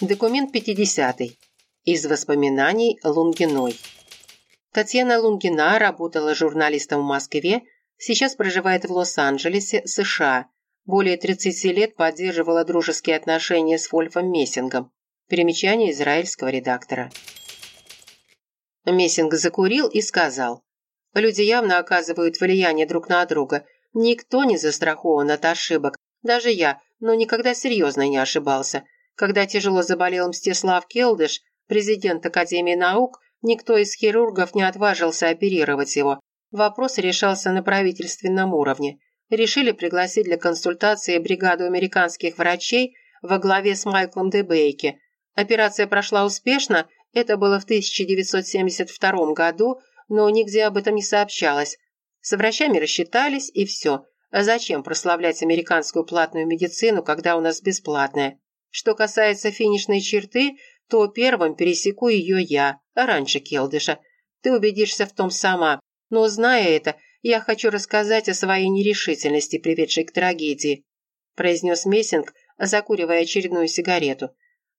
Документ 50. Из воспоминаний Лунгиной. Татьяна Лунгина работала журналистом в Москве, сейчас проживает в Лос-Анджелесе, США. Более 30 лет поддерживала дружеские отношения с Вольфом Мессингом. Примечание израильского редактора. Мессинг закурил и сказал. Люди явно оказывают влияние друг на друга. Никто не застрахован от ошибок. Даже я, но никогда серьезно не ошибался. Когда тяжело заболел Мстислав Келдыш, президент Академии наук, никто из хирургов не отважился оперировать его. Вопрос решался на правительственном уровне. Решили пригласить для консультации бригаду американских врачей во главе с Майклом Дебейки. Операция прошла успешно, это было в 1972 году, но нигде об этом не сообщалось. С врачами рассчитались, и все. А зачем прославлять американскую платную медицину, когда у нас бесплатная? Что касается финишной черты, то первым пересеку ее я, раньше Келдыша. Ты убедишься в том сама. Но, зная это, я хочу рассказать о своей нерешительности, приведшей к трагедии», произнес Мессинг, закуривая очередную сигарету.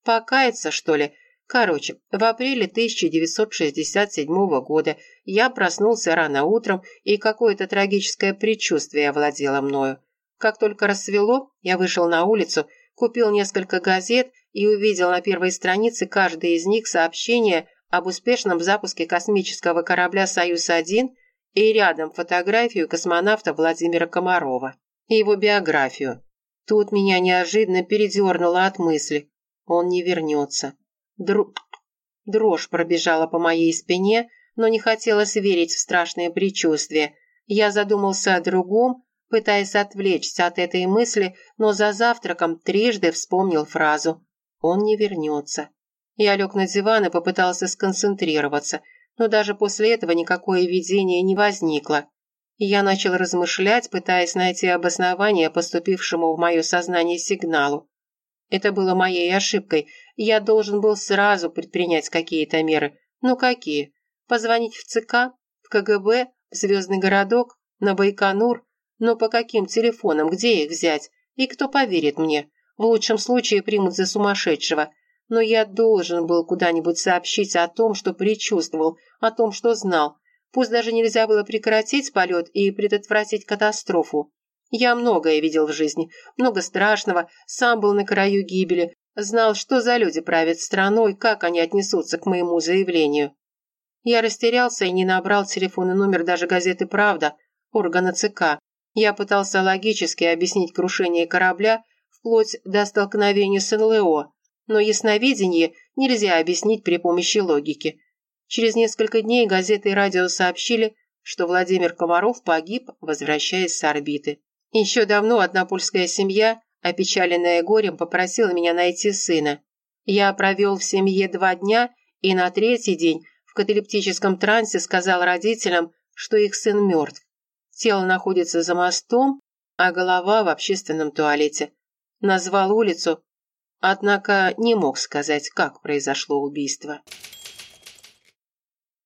«Покаяться, что ли? Короче, в апреле 1967 года я проснулся рано утром, и какое-то трагическое предчувствие овладело мною. Как только рассвело, я вышел на улицу купил несколько газет и увидел на первой странице каждой из них сообщение об успешном запуске космического корабля «Союз-1» и рядом фотографию космонавта Владимира Комарова и его биографию. Тут меня неожиданно передернуло от мысли. Он не вернется. Дру... Дрожь пробежала по моей спине, но не хотелось верить в страшные предчувствия. Я задумался о другом, пытаясь отвлечься от этой мысли, но за завтраком трижды вспомнил фразу «Он не вернется». Я лег на диван и попытался сконцентрироваться, но даже после этого никакое видение не возникло. Я начал размышлять, пытаясь найти обоснование поступившему в мое сознание сигналу. Это было моей ошибкой. Я должен был сразу предпринять какие-то меры. Ну какие? Позвонить в ЦК, в КГБ, в Звездный городок, на Байконур, но по каким телефонам, где их взять? И кто поверит мне? В лучшем случае примут за сумасшедшего. Но я должен был куда-нибудь сообщить о том, что предчувствовал, о том, что знал. Пусть даже нельзя было прекратить полет и предотвратить катастрофу. Я многое видел в жизни, много страшного, сам был на краю гибели, знал, что за люди правят страной, как они отнесутся к моему заявлению. Я растерялся и не набрал телефонный номер даже газеты «Правда», органа ЦК. Я пытался логически объяснить крушение корабля вплоть до столкновения с НЛО, но ясновидение нельзя объяснить при помощи логики. Через несколько дней газеты и радио сообщили, что Владимир Комаров погиб, возвращаясь с орбиты. Еще давно одна польская семья, опечаленная горем, попросила меня найти сына. Я провел в семье два дня и на третий день в каталептическом трансе сказал родителям, что их сын мертв. Тело находится за мостом, а голова в общественном туалете. Назвал улицу, однако не мог сказать, как произошло убийство.